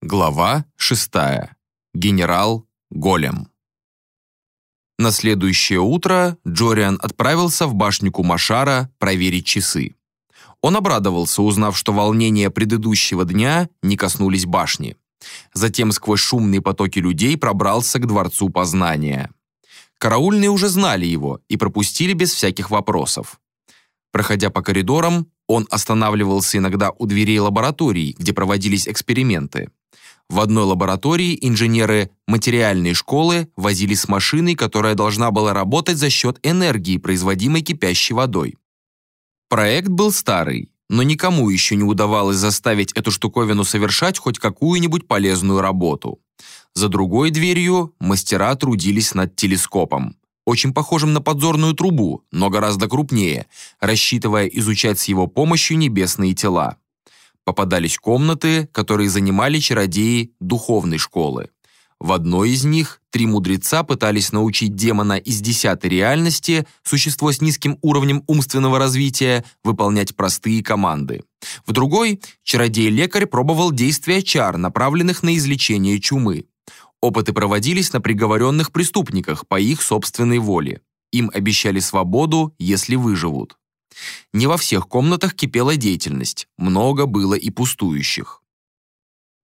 Глава 6. Генерал Голем. На следующее утро Джориан отправился в башню Кумашара проверить часы. Он обрадовался, узнав, что волнения предыдущего дня не коснулись башни. Затем сквозь шумные потоки людей пробрался к дворцу познания. Караульные уже знали его и пропустили без всяких вопросов. Проходя по коридорам, он останавливался иногда у дверей лабораторий, где проводились эксперименты. В одной лаборатории инженеры материальной школы возились с машиной, которая должна была работать за счет энергии, производимой кипящей водой. Проект был старый, но никому еще не удавалось заставить эту штуковину совершать хоть какую-нибудь полезную работу. За другой дверью мастера трудились над телескопом, очень похожим на подзорную трубу, но гораздо крупнее, рассчитывая изучать с его помощью небесные тела попадались комнаты, которые занимали чародеи духовной школы. В одной из них три мудреца пытались научить демона из десятой реальности, существо с низким уровнем умственного развития, выполнять простые команды. В другой чародей-лекарь пробовал действия чар, направленных на излечение чумы. Опыты проводились на приговоренных преступниках по их собственной воле. Им обещали свободу, если выживут. Не во всех комнатах кипела деятельность, много было и пустующих.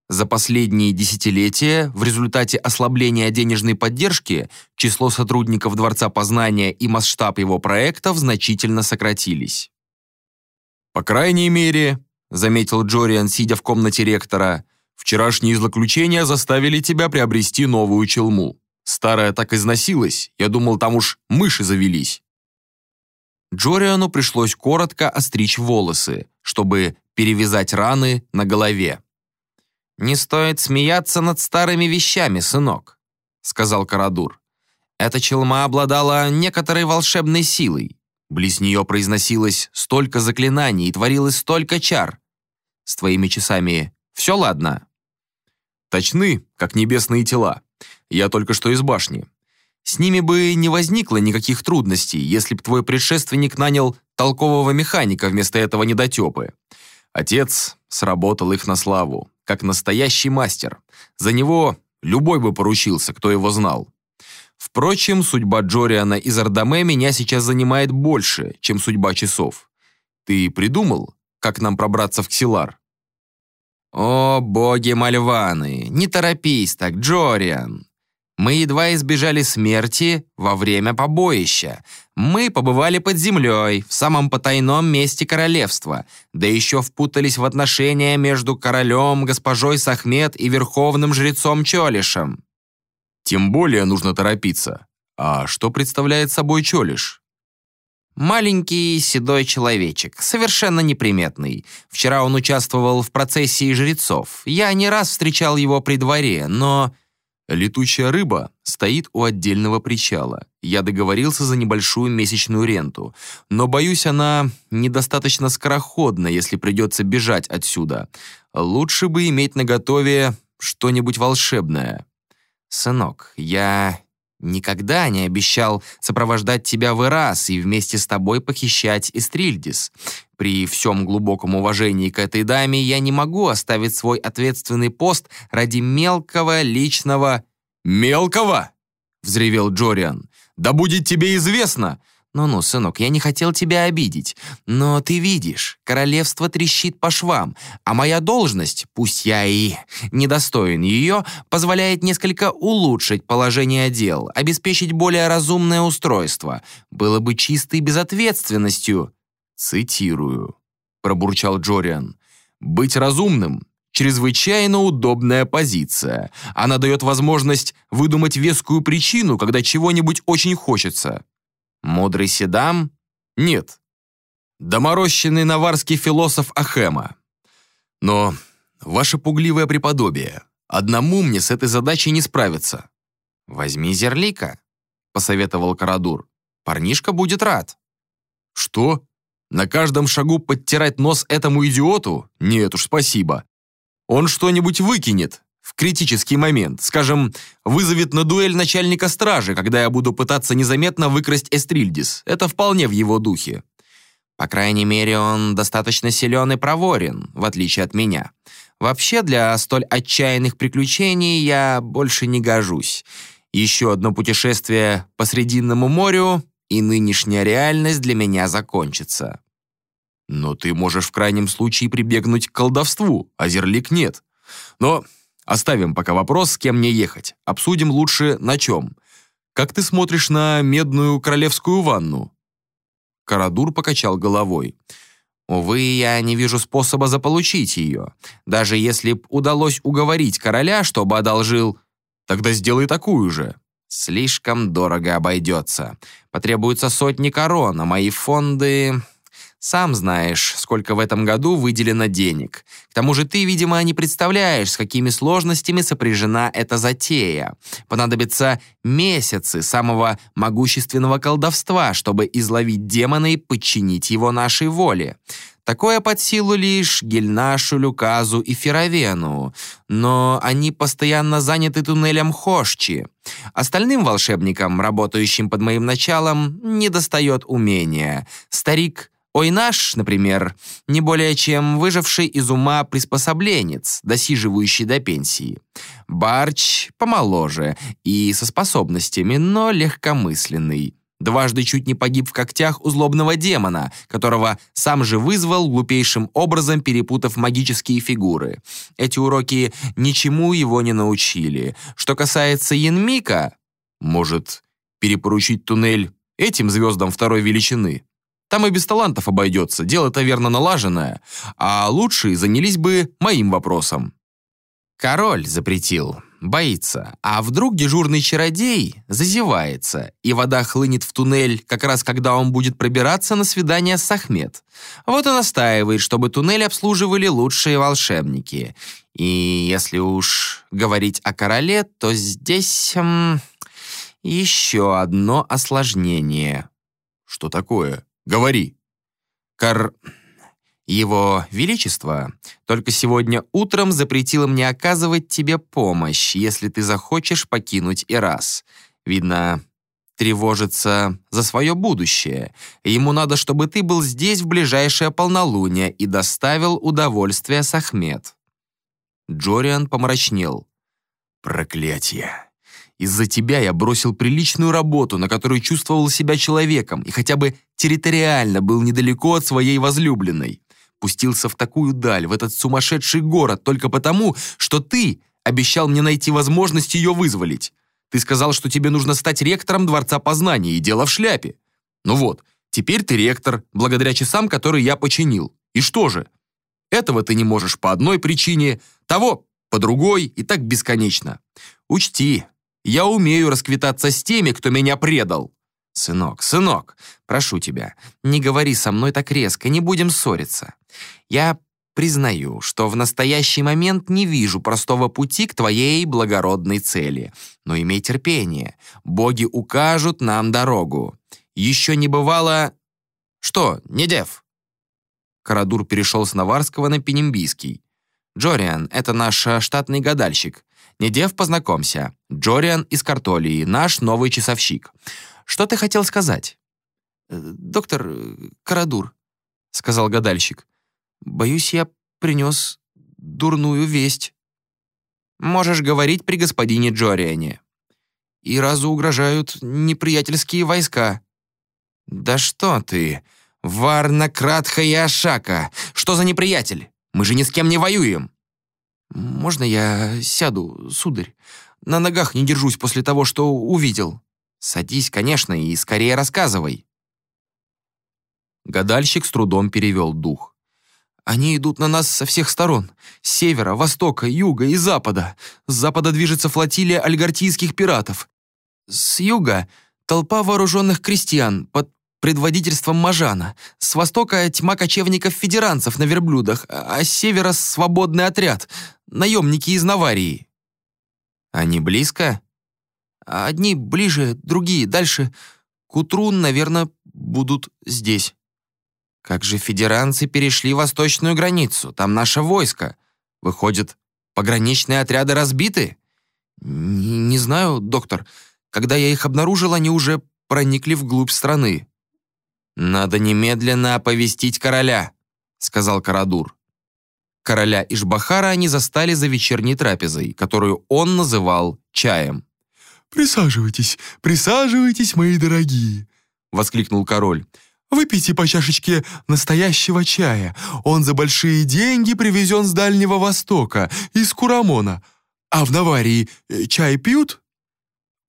За последние десятилетия в результате ослабления денежной поддержки число сотрудников Дворца Познания и масштаб его проектов значительно сократились. «По крайней мере», — заметил Джориан, сидя в комнате ректора, «вчерашние злоключения заставили тебя приобрести новую челму. Старая так износилась, я думал, там уж мыши завелись». Джориану пришлось коротко остричь волосы, чтобы перевязать раны на голове. «Не стоит смеяться над старыми вещами, сынок», — сказал Карадур. «Эта челма обладала некоторой волшебной силой. Близ нее произносилось столько заклинаний и творилось столько чар. С твоими часами все ладно?» «Точны, как небесные тела. Я только что из башни. С ними бы не возникло никаких трудностей, если б твой предшественник нанял толкового механика вместо этого недотепы. Отец сработал их на славу, как настоящий мастер. За него любой бы поручился, кто его знал. Впрочем, судьба Джориана из Ардаме меня сейчас занимает больше, чем судьба часов. Ты придумал, как нам пробраться в Ксилар? О, боги Мальваны, не торопись так, Джориан. Мы едва избежали смерти во время побоища. Мы побывали под землей, в самом потайном месте королевства, да еще впутались в отношения между королем, госпожой Сахмет и верховным жрецом Чолишем. Тем более нужно торопиться. А что представляет собой Чолиш? Маленький седой человечек, совершенно неприметный. Вчера он участвовал в процессии жрецов. Я не раз встречал его при дворе, но Летучая рыба стоит у отдельного причала. Я договорился за небольшую месячную ренту, но, боюсь, она недостаточно скороходна, если придется бежать отсюда. Лучше бы иметь наготове что-нибудь волшебное. «Сынок, я никогда не обещал сопровождать тебя в Ирас и вместе с тобой похищать Эстрильдис. При всем глубоком уважении к этой даме я не могу оставить свой ответственный пост ради мелкого личного... «Мелкого?» — взревел Джориан. «Да будет тебе известно!» «Ну-ну, сынок, я не хотел тебя обидеть, но ты видишь, королевство трещит по швам, а моя должность, пусть я и недостоин ее, позволяет несколько улучшить положение дел, обеспечить более разумное устройство. Было бы чистой безответственностью». «Цитирую», — пробурчал Джориан. «Быть разумным — чрезвычайно удобная позиция. Она дает возможность выдумать вескую причину, когда чего-нибудь очень хочется». Мудрый Седам? Нет. Доморощенный наварский философ Ахема. Но, ваше пугливое преподобие, одному мне с этой задачей не справиться. Возьми зерлика, посоветовал Карадур. Парнишка будет рад. Что? На каждом шагу подтирать нос этому идиоту? Нет уж, спасибо. Он что-нибудь выкинет, критический момент. Скажем, вызовет на дуэль начальника стражи, когда я буду пытаться незаметно выкрасть Эстрильдис. Это вполне в его духе. По крайней мере, он достаточно силен и проворен, в отличие от меня. Вообще, для столь отчаянных приключений я больше не гожусь. Еще одно путешествие по Срединному морю, и нынешняя реальность для меня закончится. Но ты можешь в крайнем случае прибегнуть к колдовству, а зерлик нет. Но оставим пока вопрос, с кем мне ехать. Обсудим лучше на чем. Как ты смотришь на медную королевскую ванну? Карадур покачал головой. Увы, я не вижу способа заполучить ее. Даже если б удалось уговорить короля, чтобы одолжил... Тогда сделай такую же. Слишком дорого обойдется. Потребуется сотни корон, а мои фонды... Сам знаешь, сколько в этом году выделено денег. К тому же ты, видимо, не представляешь, с какими сложностями сопряжена эта затея. Понадобятся месяцы самого могущественного колдовства, чтобы изловить демона и подчинить его нашей воле. Такое под силу лишь Гельнашу, Люказу и Феравену, но они постоянно заняты туннелем Хошчи. Остальным волшебникам, работающим под моим началом, недостает умения. Старик Ой наш, например, не более чем выживший из ума приспособленец, досиживающий до пенсии. Барч помоложе и со способностями, но легкомысленный. Дважды чуть не погиб в когтях у злобного демона, которого сам же вызвал, глупейшим образом перепутав магические фигуры. Эти уроки ничему его не научили. Что касается Янмика... Может, перепоручить туннель этим звездам второй величины? Там и без талантов обойдется, дело-то верно налаженное. А лучшие занялись бы моим вопросом. Король запретил, боится. А вдруг дежурный чародей зазевается, и вода хлынет в туннель, как раз когда он будет пробираться на свидание с Ахмед. Вот он настаивает, чтобы туннель обслуживали лучшие волшебники. И если уж говорить о короле, то здесь... Эм, еще одно осложнение. Что такое? Говори». «Кар... Его Величество только сегодня утром запретило мне оказывать тебе помощь, если ты захочешь покинуть Ирас. Видно, тревожится за свое будущее. Ему надо, чтобы ты был здесь в ближайшее полнолуние и доставил удовольствие Сахмед». Джориан помрачнел. «Проклятие! Из-за тебя я бросил приличную работу, на которой чувствовал себя человеком и хотя бы территориально был недалеко от своей возлюбленной. Пустился в такую даль, в этот сумасшедший город, только потому, что ты обещал мне найти возможность ее вызволить. Ты сказал, что тебе нужно стать ректором Дворца Познаний, и дело в шляпе. Ну вот, теперь ты ректор, благодаря часам, которые я починил. И что же? Этого ты не можешь по одной причине, того по другой, и так бесконечно. Учти, я умею расквитаться с теми, кто меня предал». «Сынок, сынок, прошу тебя, не говори со мной так резко, не будем ссориться. Я признаю, что в настоящий момент не вижу простого пути к твоей благородной цели. Но имей терпение, боги укажут нам дорогу. Еще не бывало... Что, не дев?» Карадур перешел с Наварского на Пенембийский. «Джориан, это наш э, штатный гадальщик. Недев, познакомься. Джориан из Картолии, наш новый часовщик. Что ты хотел сказать?» «Э, «Доктор э, Карадур», — сказал гадальщик. «Боюсь, я принес дурную весть». «Можешь говорить при господине Джориане». «И разу угрожают неприятельские войска». «Да что ты! Варна, Кратха и Ашака! Что за неприятель? Мы же ни с кем не воюем!» «Можно я сяду, сударь? На ногах не держусь после того, что увидел». «Садись, конечно, и скорее рассказывай». Гадальщик с трудом перевел дух. «Они идут на нас со всех сторон. С севера, востока, юга и запада. С запада движется флотилия альгартийских пиратов. С юга — толпа вооруженных крестьян под предводительством Мажана. С востока тьма кочевников-федеранцев на верблюдах, а с севера свободный отряд, наемники из Наварии. Они близко? Одни ближе, другие дальше. К утру, наверное, будут здесь. Как же федеранцы перешли восточную границу? Там наше войско. Выходит, пограничные отряды разбиты? Не, не знаю, доктор. Когда я их обнаружил, они уже проникли вглубь страны. «Надо немедленно оповестить короля», — сказал Карадур. Короля Ишбахара они застали за вечерней трапезой, которую он называл чаем. «Присаживайтесь, присаживайтесь, мои дорогие», — воскликнул король. «Выпейте по чашечке настоящего чая. Он за большие деньги привезен с Дальнего Востока, из Курамона. А в Наварии э, чай пьют?»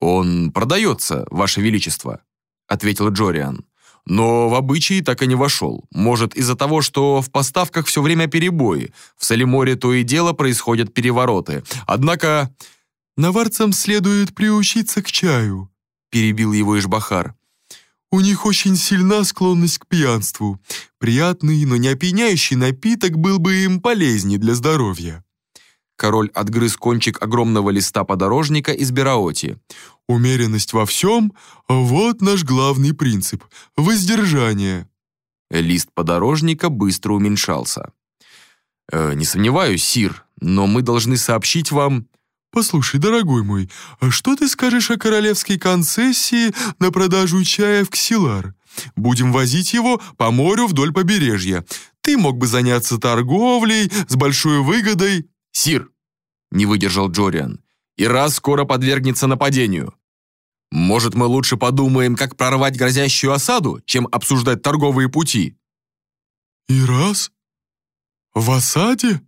«Он продается, Ваше Величество», — ответил Джориан. «Но в обычаи так и не вошел. Может, из-за того, что в поставках все время перебои. В Салиморе то и дело происходят перевороты. Однако «Наварцам следует приучиться к чаю», — перебил его Ишбахар. «У них очень сильна склонность к пьянству. Приятный, но не опьяняющий напиток был бы им полезнее для здоровья». Король отгрыз кончик огромного листа подорожника из Бераоти. «Умеренность во всем — вот наш главный принцип. Воздержание». Лист подорожника быстро уменьшался. «Э, «Не сомневаюсь, Сир, но мы должны сообщить вам...» «Послушай, дорогой мой, а что ты скажешь о королевской концессии на продажу чая в Ксилар? Будем возить его по морю вдоль побережья. Ты мог бы заняться торговлей с большой выгодой». «Сир!» — не выдержал Джориан. «И раз скоро подвергнется нападению. Может, мы лучше подумаем, как прорвать грозящую осаду, чем обсуждать торговые пути?» «И раз? В осаде?»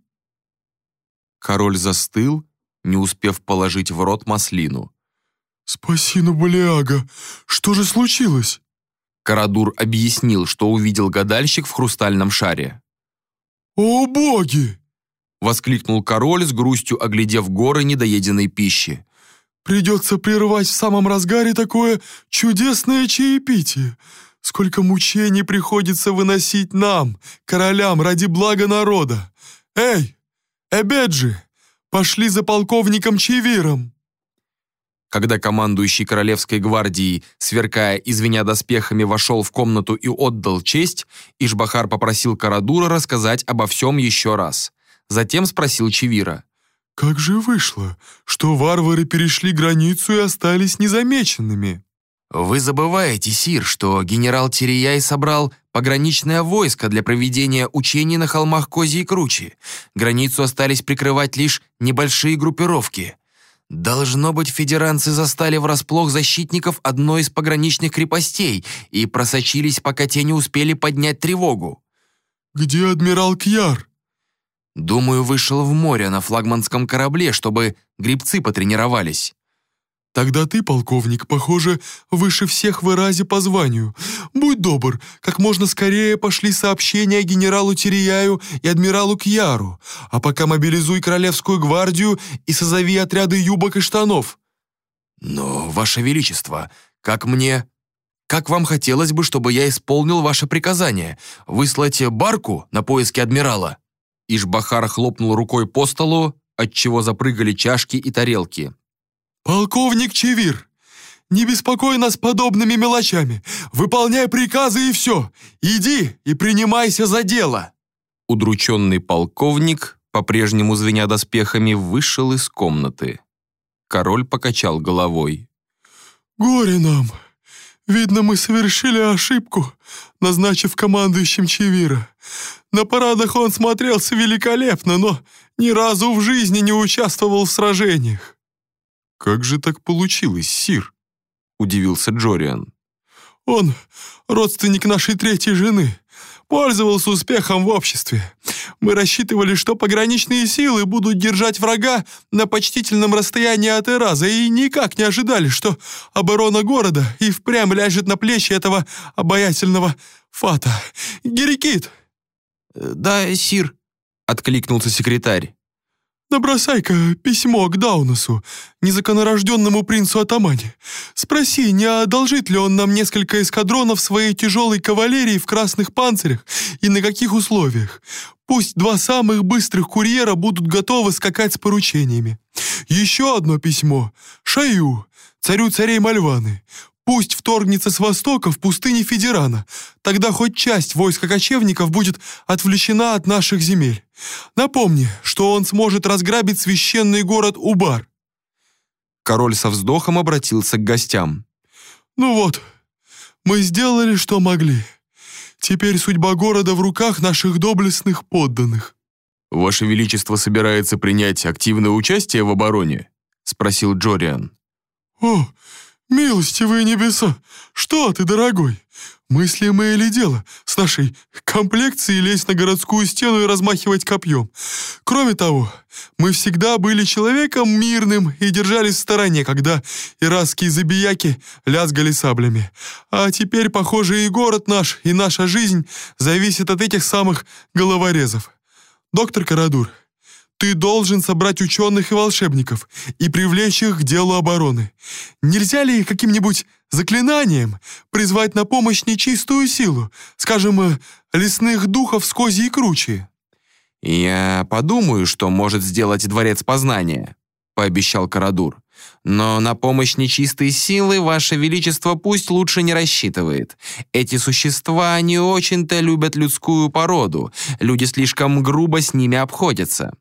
Король застыл, не успев положить в рот маслину. «Спаси Набалиага! Что же случилось?» Карадур объяснил, что увидел гадальщик в хрустальном шаре. «О боги!» — воскликнул король с грустью, оглядев горы недоеденной пищи. «Придется прервать в самом разгаре такое чудесное чаепитие. Сколько мучений приходится выносить нам, королям, ради блага народа. Эй, Эбеджи, Пошли за полковником Чевиром!» Когда командующий Королевской гвардией, сверкая извиня доспехами, вошел в комнату и отдал честь, Ишбахар попросил Карадура рассказать обо всем еще раз. Затем спросил Чевира. «Как же вышло, что варвары перешли границу и остались незамеченными?» «Вы забываете, Сир, что генерал Терияй собрал пограничное войско для проведения учений на холмах Кози и Кручи. Границу остались прикрывать лишь небольшие группировки. Должно быть, федеранцы застали врасплох защитников одной из пограничных крепостей и просочились, пока те не успели поднять тревогу». «Где адмирал Кьяр?» «Думаю, вышел в море на флагманском корабле, чтобы грибцы потренировались». Тогда ты, полковник, похоже, выше всех в Иразе по званию. Будь добр, как можно скорее пошли сообщения генералу Терияю и адмиралу Кьяру, а пока мобилизуй Королевскую гвардию и созови отряды юбок и штанов». «Но, Ваше Величество, как мне...» «Как вам хотелось бы, чтобы я исполнил ваше приказание? Выслать барку на поиски адмирала?» Ишбахар хлопнул рукой по столу, отчего запрыгали чашки и тарелки. «Полковник Чевир, не беспокой нас подобными мелочами. Выполняй приказы и все. Иди и принимайся за дело». Удрученный полковник, по-прежнему звеня доспехами, вышел из комнаты. Король покачал головой. «Горе нам. Видно, мы совершили ошибку, назначив командующим Чевира. На парадах он смотрелся великолепно, но ни разу в жизни не участвовал в сражениях. «Как же так получилось, Сир?» — удивился Джориан. «Он родственник нашей третьей жены. Пользовался успехом в обществе. Мы рассчитывали, что пограничные силы будут держать врага на почтительном расстоянии от Эраза и никак не ожидали, что оборона города и впрямь ляжет на плечи этого обаятельного фата. Герикит!» «Да, Сир», — откликнулся секретарь. Набросай-ка письмо к Даунусу, незаконорожденному принцу Атамане. Спроси, не одолжит ли он нам несколько эскадронов своей тяжелой кавалерии в красных панцирях и на каких условиях. Пусть два самых быстрых курьера будут готовы скакать с поручениями. Еще одно письмо. Шаю, царю царей Мальваны. Пусть вторгнется с востока в пустыне Федерана. Тогда хоть часть войска кочевников будет отвлечена от наших земель. Напомни, что он сможет разграбить священный город Убар». Король со вздохом обратился к гостям. «Ну вот, мы сделали, что могли. Теперь судьба города в руках наших доблестных подданных». «Ваше Величество собирается принять активное участие в обороне?» — спросил Джориан. «О, милостивые небеса! Что ты, дорогой? Мыслимое ли дело с нашей комплекцией лезть на городскую стену и размахивать копьем? Кроме того, мы всегда были человеком мирным и держались в стороне, когда иракские забияки лязгали саблями. А теперь, похоже, и город наш, и наша жизнь зависит от этих самых головорезов. Доктор Карадур, ты должен собрать ученых и волшебников и привлечь их к делу обороны. Нельзя ли каким-нибудь заклинанием призвать на помощь нечистую силу, скажем, э, лесных духов с козьей кручи?» «Я подумаю, что может сделать дворец познания», — пообещал Карадур. «Но на помощь нечистой силы Ваше Величество пусть лучше не рассчитывает. Эти существа не очень-то любят людскую породу, люди слишком грубо с ними обходятся.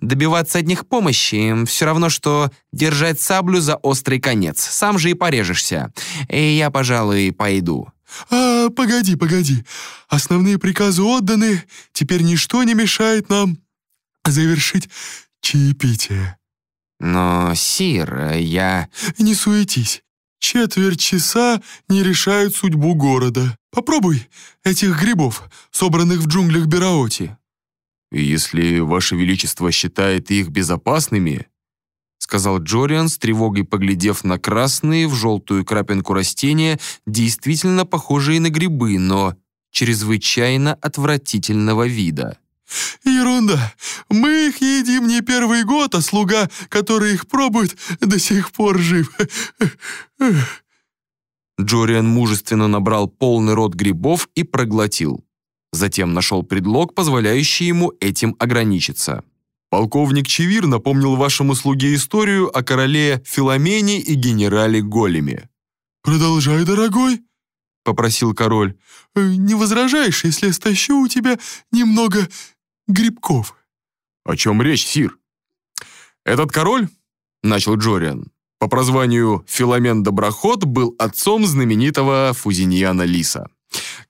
Добиваться от них помощи — все равно, что держать саблю за острый конец. Сам же и порежешься. И я, пожалуй, пойду». «А, погоди, погоди. Основные приказы отданы. Теперь ничто не мешает нам завершить чаепитие». «Но, Сир, я...» «Не суетись. Четверть часа не решают судьбу города. Попробуй этих грибов, собранных в джунглях Бераоти». «Если Ваше Величество считает их безопасными», сказал Джориан с тревогой, поглядев на красные в желтую крапинку растения, действительно похожие на грибы, но чрезвычайно отвратительного вида. «Ерунда! Мы их едим не первый год, а слуга, который их пробует, до сих пор жив!» Джориан мужественно набрал полный рот грибов и проглотил. Затем нашел предлог, позволяющий ему этим ограничиться. «Полковник Чевир напомнил вашему слуге историю о короле Филомене и генерале Големе». «Продолжай, дорогой», — попросил король. «Э, «Не возражаешь, если стащу у тебя немного грибков?» «О чем речь, сир?» «Этот король, — начал Джориан, — по прозванию Филомен Доброход был отцом знаменитого Фузиньяна Лиса.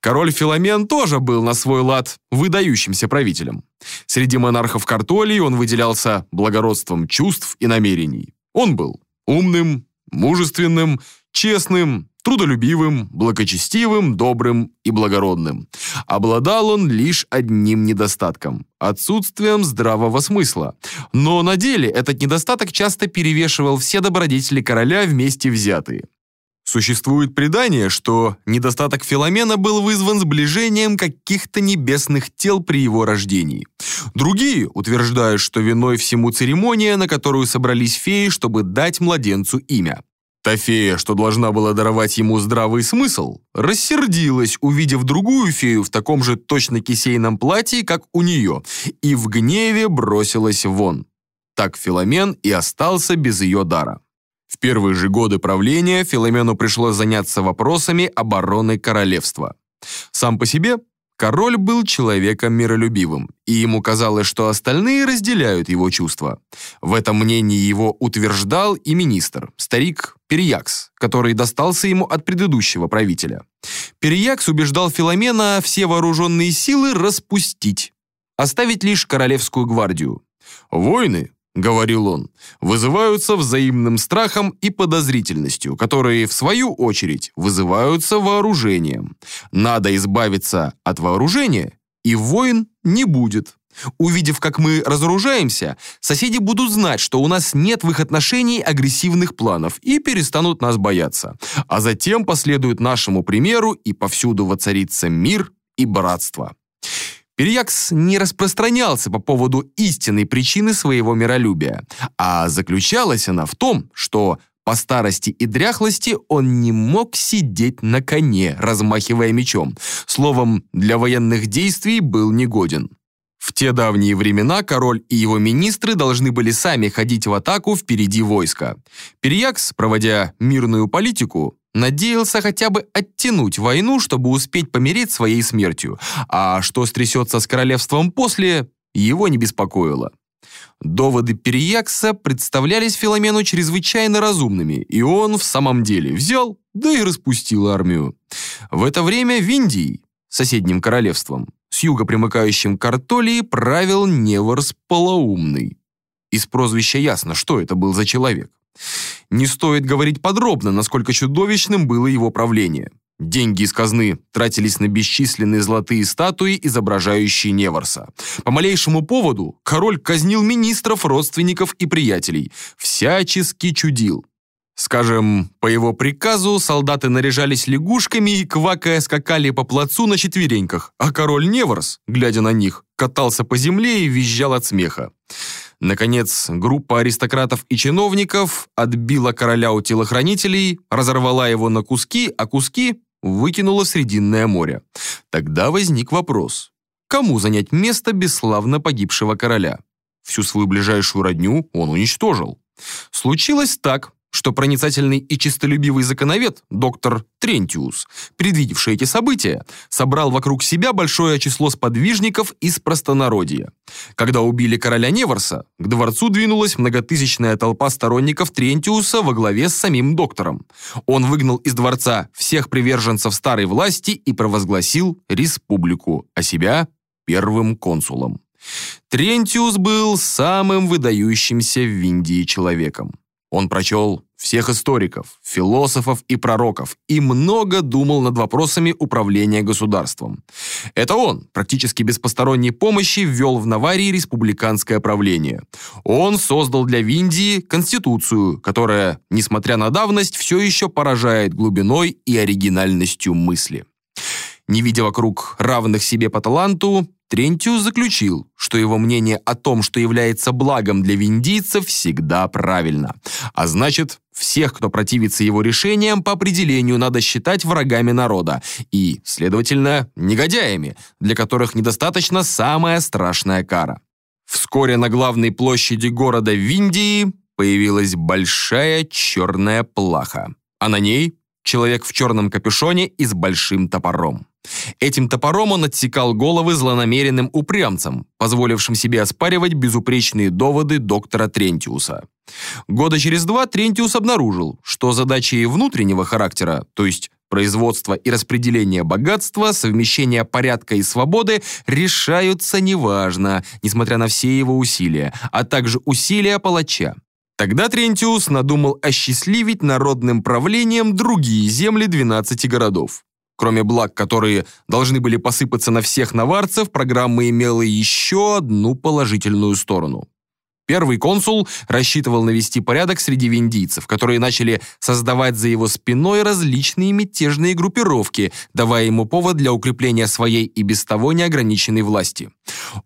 Король Филомен тоже был на свой лад выдающимся правителем. Среди монархов Картолии он выделялся благородством чувств и намерений. Он был умным, мужественным, честным, трудолюбивым, благочестивым, добрым и благородным. Обладал он лишь одним недостатком – отсутствием здравого смысла. Но на деле этот недостаток часто перевешивал все добродетели короля вместе взятые. Существует предание, что недостаток Филомена был вызван сближением каких-то небесных тел при его рождении. Другие утверждают, что виной всему церемония, на которую собрались феи, чтобы дать младенцу имя. Та фея, что должна была даровать ему здравый смысл, рассердилась, увидев другую фею в таком же точно кисейном платье, как у нее, и в гневе бросилась вон. Так Филомен и остался без ее дара. В первые же годы правления Филомену пришлось заняться вопросами обороны королевства. Сам по себе король был человеком миролюбивым, и ему казалось, что остальные разделяют его чувства. В этом мнении его утверждал и министр, старик Периякс, который достался ему от предыдущего правителя. Периякс убеждал Филомена все вооруженные силы распустить, оставить лишь королевскую гвардию. Войны, говорил он, вызываются взаимным страхом и подозрительностью, которые, в свою очередь, вызываются вооружением. Надо избавиться от вооружения, и войн не будет. Увидев, как мы разоружаемся, соседи будут знать, что у нас нет в их отношении агрессивных планов и перестанут нас бояться. А затем последуют нашему примеру, и повсюду воцарится мир и братство. Перьякс не распространялся по поводу истинной причины своего миролюбия, а заключалась она в том, что по старости и дряхлости он не мог сидеть на коне, размахивая мечом. Словом, для военных действий был негоден. В те давние времена король и его министры должны были сами ходить в атаку впереди войска. Перьякс, проводя мирную политику, Надеялся хотя бы оттянуть войну, чтобы успеть помереть своей смертью, а что стрясется с королевством после, его не беспокоило. Доводы Периякса представлялись Филомену чрезвычайно разумными, и он в самом деле взял, да и распустил армию. В это время в Индии соседним королевством, с юга примыкающим к Артолии, правил Неворс Полоумный. Из прозвища ясно, что это был за человек. Не стоит говорить подробно, насколько чудовищным было его правление. Деньги из казны тратились на бесчисленные золотые статуи, изображающие Неворса. По малейшему поводу король казнил министров, родственников и приятелей. Всячески чудил. Скажем, по его приказу солдаты наряжались лягушками и, квакая, скакали по плацу на четвереньках, а король Неворс, глядя на них, катался по земле и визжал от смеха. Наконец, группа аристократов и чиновников отбила короля у телохранителей, разорвала его на куски, а куски выкинула в Срединное море. Тогда возник вопрос, кому занять место бесславно погибшего короля? Всю свою ближайшую родню он уничтожил. Случилось так, что проницательный и честолюбивый законовед, доктор Трентиус, предвидевший эти события, собрал вокруг себя большое число сподвижников из простонародья. Когда убили короля Неворса, к дворцу двинулась многотысячная толпа сторонников Трентиуса во главе с самим доктором. Он выгнал из дворца всех приверженцев старой власти и провозгласил республику, а себя первым консулом. Трентиус был самым выдающимся в Индии человеком. Он прочел всех историков, философов и пророков и много думал над вопросами управления государством. Это он, практически без посторонней помощи, ввел в Наварии республиканское правление. Он создал для Виндии конституцию, которая, несмотря на давность, все еще поражает глубиной и оригинальностью мысли. Не видя вокруг равных себе по таланту, Трентиус заключил, что его мнение о том, что является благом для виндийцев, всегда правильно. А значит, всех, кто противится его решениям, по определению надо считать врагами народа и, следовательно, негодяями, для которых недостаточно самая страшная кара. Вскоре на главной площади города Виндии появилась большая черная плаха, а на ней человек в черном капюшоне и с большим топором. Этим топором он отсекал головы злонамеренным упрямцам, позволившим себе оспаривать безупречные доводы доктора Трентиуса. Года через два Трентиус обнаружил, что задачи внутреннего характера, то есть производство и распределение богатства, совмещение порядка и свободы решаются неважно, несмотря на все его усилия, а также усилия палача. Тогда Трентиус надумал осчастливить народным правлением другие земли 12 городов. Кроме благ, которые должны были посыпаться на всех наварцев, программа имела еще одну положительную сторону. Первый консул рассчитывал навести порядок среди виндийцев, которые начали создавать за его спиной различные мятежные группировки, давая ему повод для укрепления своей и без того неограниченной власти.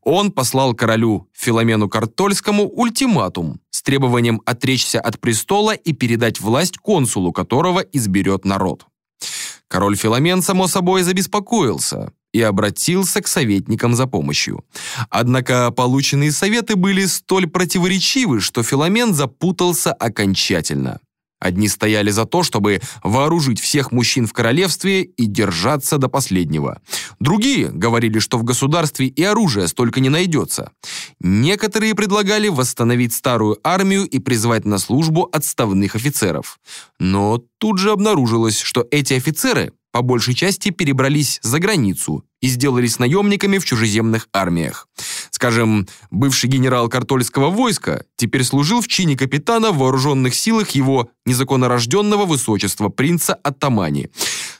Он послал королю Филомену Картольскому ультиматум с требованием отречься от престола и передать власть консулу, которого изберет народ. Король Филомен, само собой, забеспокоился и обратился к советникам за помощью. Однако полученные советы были столь противоречивы, что Филомен запутался окончательно. Одни стояли за то, чтобы вооружить всех мужчин в королевстве и держаться до последнего. Другие говорили, что в государстве и оружия столько не найдется. Некоторые предлагали восстановить старую армию и призвать на службу отставных офицеров. Но тут же обнаружилось, что эти офицеры по большей части перебрались за границу и сделались наемниками в чужеземных армиях. Скажем, бывший генерал картольского войска теперь служил в чине капитана в вооруженных силах его незаконнорожденного высочества принца Атамани.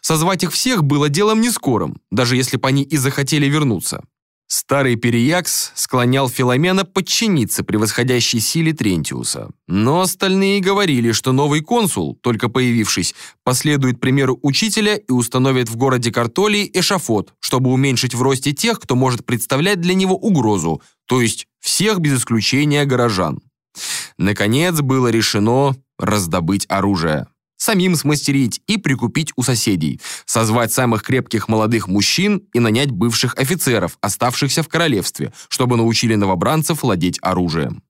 Созвать их всех было делом нескорым, даже если бы они и захотели вернуться. Старый Периякс склонял Филомена подчиниться превосходящей силе Трентиуса. Но остальные говорили, что новый консул, только появившись, последует примеру учителя и установит в городе Картолии эшафот, чтобы уменьшить в росте тех, кто может представлять для него угрозу, то есть всех без исключения горожан. Наконец было решено раздобыть оружие самим смастерить и прикупить у соседей, созвать самых крепких молодых мужчин и нанять бывших офицеров, оставшихся в королевстве, чтобы научили новобранцев владеть оружием.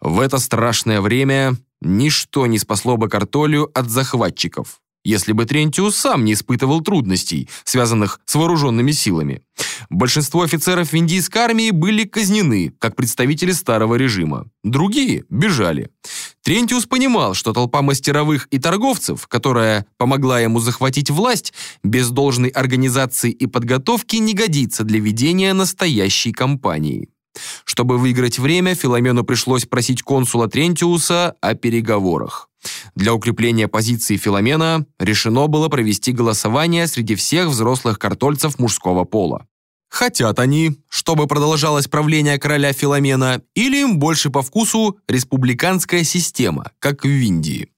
В это страшное время ничто не спасло бы Картолию от захватчиков, если бы Трентиус сам не испытывал трудностей, связанных с вооруженными силами. Большинство офицеров индийской армии были казнены, как представители старого режима. Другие бежали. Трентиус понимал, что толпа мастеровых и торговцев, которая помогла ему захватить власть, без должной организации и подготовки не годится для ведения настоящей кампании. Чтобы выиграть время, Филомену пришлось просить консула Трентиуса о переговорах. Для укрепления позиции Филомена решено было провести голосование среди всех взрослых картольцев мужского пола. Хотят они, чтобы продолжалось правление короля Филомена, или им больше по вкусу республиканская система, как в Индии.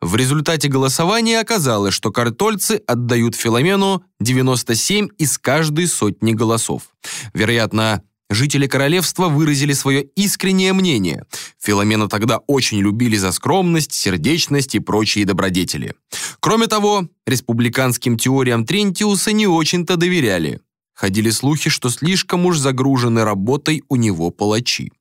В результате голосования оказалось, что картольцы отдают Филомену 97 из каждой сотни голосов. Вероятно, Жители королевства выразили свое искреннее мнение. Филомена тогда очень любили за скромность, сердечность и прочие добродетели. Кроме того, республиканским теориям Трентиуса не очень-то доверяли. Ходили слухи, что слишком уж загружены работой у него палачи.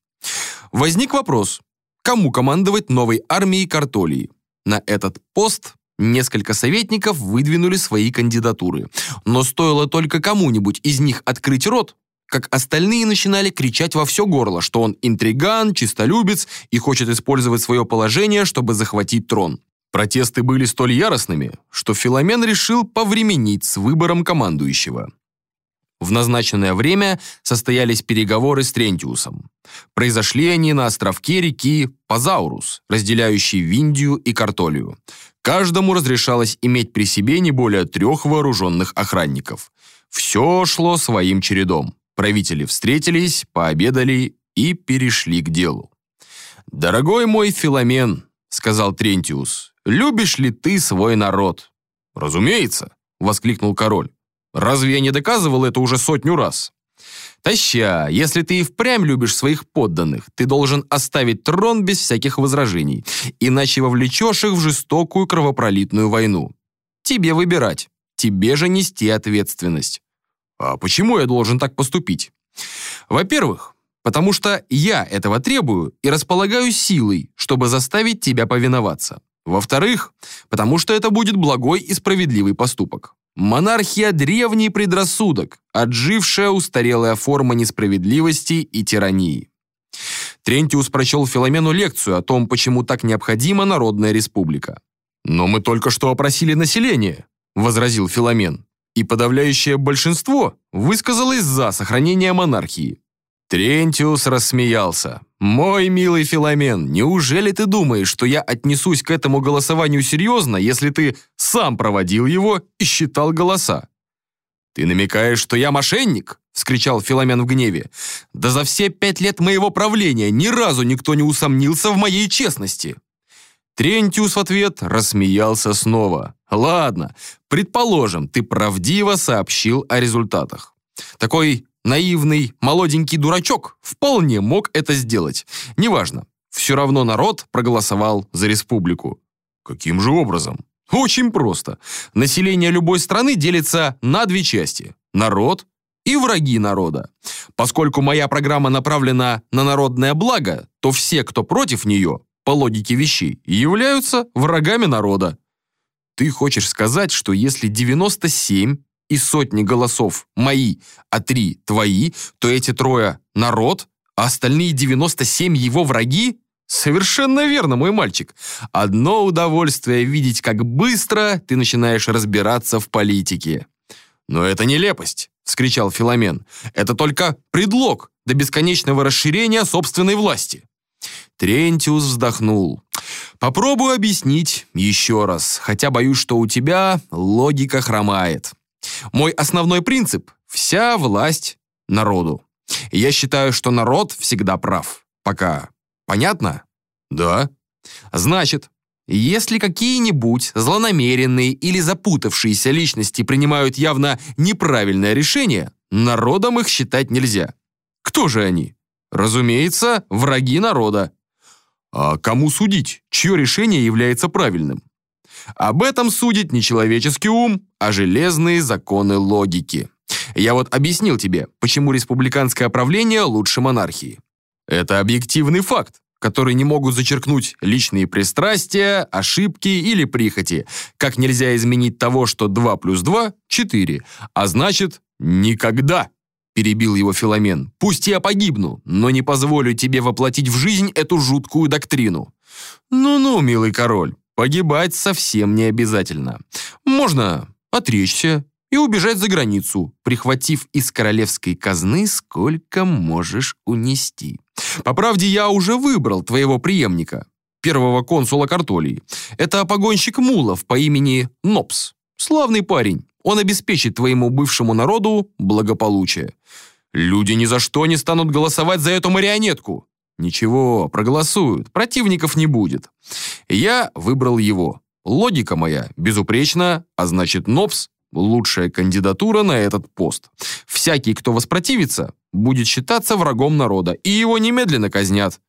Возник вопрос, кому командовать новой армией Картолии? На этот пост несколько советников выдвинули свои кандидатуры. Но стоило только кому-нибудь из них открыть рот, как остальные начинали кричать во все горло, что он интриган, чистолюбец и хочет использовать свое положение, чтобы захватить трон. Протесты были столь яростными, что Филомен решил повременить с выбором командующего. В назначенное время состоялись переговоры с Трентиусом. Произошли они на островке реки Пазаурус, разделяющей Виндию и Картолию. Каждому разрешалось иметь при себе не более трех вооруженных охранников. Все шло своим чередом. Правители встретились, пообедали и перешли к делу. «Дорогой мой Филомен», — сказал Трентиус, — «любишь ли ты свой народ?» «Разумеется», — воскликнул король. «Разве я не доказывал это уже сотню раз?» «Таща, если ты и впрямь любишь своих подданных, ты должен оставить трон без всяких возражений, иначе вовлечешь их в жестокую кровопролитную войну. Тебе выбирать, тебе же нести ответственность. А почему я должен так поступить? Во-первых, потому что я этого требую и располагаю силой, чтобы заставить тебя повиноваться. Во-вторых, потому что это будет благой и справедливый поступок. Монархия – древний предрассудок, отжившая устарелая форма несправедливости и тирании. Трентиус прочел Филомену лекцию о том, почему так необходима народная республика. «Но мы только что опросили население», – возразил Филомен и подавляющее большинство высказалось за сохранение монархии. Трентиус рассмеялся. «Мой милый Филомен, неужели ты думаешь, что я отнесусь к этому голосованию серьезно, если ты сам проводил его и считал голоса?» «Ты намекаешь, что я мошенник?» — вскричал Филомен в гневе. «Да за все пять лет моего правления ни разу никто не усомнился в моей честности!» Трентиус в ответ рассмеялся снова. «Ладно, предположим, ты правдиво сообщил о результатах. Такой наивный, молоденький дурачок вполне мог это сделать. Неважно, все равно народ проголосовал за республику». «Каким же образом?» «Очень просто. Население любой страны делится на две части. Народ и враги народа. Поскольку моя программа направлена на народное благо, то все, кто против нее, по логике вещей, являются врагами народа. Ты хочешь сказать, что если 97 и сотни голосов мои, а три твои, то эти трое – народ, а остальные 97 его враги? Совершенно верно, мой мальчик. Одно удовольствие видеть, как быстро ты начинаешь разбираться в политике. Но это нелепость, вскричал Филомен. Это только предлог до бесконечного расширения собственной власти. Трентиус вздохнул. «Попробую объяснить еще раз, хотя боюсь, что у тебя логика хромает. Мой основной принцип – вся власть народу. Я считаю, что народ всегда прав. Пока. Понятно? Да. Значит, если какие-нибудь злонамеренные или запутавшиеся личности принимают явно неправильное решение, народом их считать нельзя. Кто же они? Разумеется, враги народа. А кому судить, чье решение является правильным? Об этом судит не человеческий ум, а железные законы логики. Я вот объяснил тебе, почему республиканское правление лучше монархии. Это объективный факт, который не могут зачеркнуть личные пристрастия, ошибки или прихоти, как нельзя изменить того, что 2 плюс 2 – 4, а значит, никогда перебил его Филомен. «Пусть я погибну, но не позволю тебе воплотить в жизнь эту жуткую доктрину». «Ну-ну, милый король, погибать совсем не обязательно. Можно отречься и убежать за границу, прихватив из королевской казны сколько можешь унести. По правде, я уже выбрал твоего преемника, первого консула Картолии. Это погонщик мулов по имени Нопс. Славный парень. Он обеспечит твоему бывшему народу благополучие. Люди ни за что не станут голосовать за эту марионетку. Ничего, проголосуют, противников не будет. Я выбрал его. Логика моя безупречна, а значит Нопс – лучшая кандидатура на этот пост. Всякий, кто воспротивится, будет считаться врагом народа, и его немедленно казнят.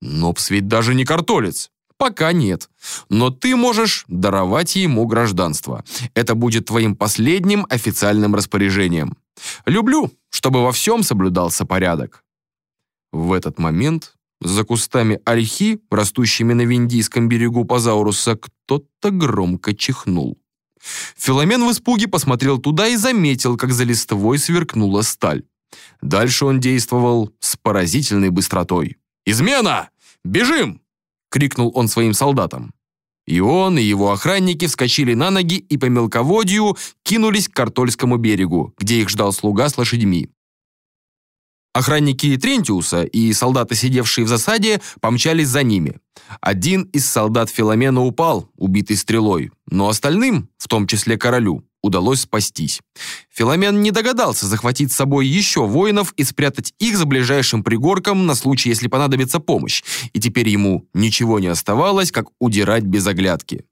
Нопс ведь даже не картолец. Пока нет. Но ты можешь даровать ему гражданство. Это будет твоим последним официальным распоряжением. Люблю, чтобы во всем соблюдался порядок. В этот момент за кустами ольхи, растущими на Виндийском берегу Пазауруса, кто-то громко чихнул. Филомен в испуге посмотрел туда и заметил, как за листвой сверкнула сталь. Дальше он действовал с поразительной быстротой. «Измена! Бежим!» — крикнул он своим солдатам. И он, и его охранники вскочили на ноги и по мелководью кинулись к Картольскому берегу, где их ждал слуга с лошадьми. Охранники Трентиуса и солдаты, сидевшие в засаде, помчались за ними. Один из солдат Филомена упал, убитый стрелой, но остальным, в том числе королю, удалось спастись. Филомен не догадался захватить с собой еще воинов и спрятать их за ближайшим пригорком на случай, если понадобится помощь, и теперь ему ничего не оставалось, как удирать без оглядки.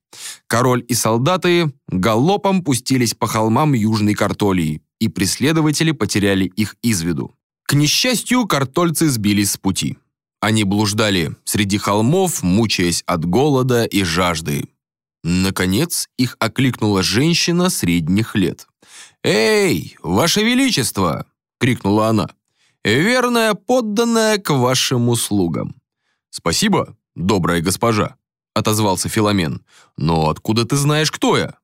Король и солдаты галопом пустились по холмам Южной Картолии, и преследователи потеряли их из виду. К несчастью, картольцы сбились с пути. Они блуждали среди холмов, мучаясь от голода и жажды, Наконец их окликнула женщина средних лет. «Эй, ваше величество!» — крикнула она. «Верная подданная к вашим услугам». «Спасибо, добрая госпожа», — отозвался Филомен. «Но откуда ты знаешь, кто я?»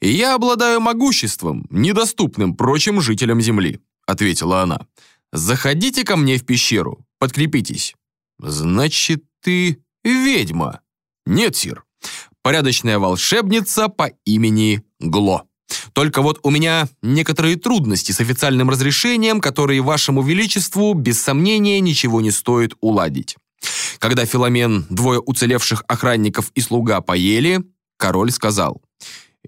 «Я обладаю могуществом, недоступным прочим жителям Земли», — ответила она. «Заходите ко мне в пещеру, подкрепитесь». «Значит, ты ведьма?» «Нет, сир порядочная волшебница по имени Гло. Только вот у меня некоторые трудности с официальным разрешением, которые вашему величеству без сомнения ничего не стоит уладить. Когда Филомен, двое уцелевших охранников и слуга поели, король сказал,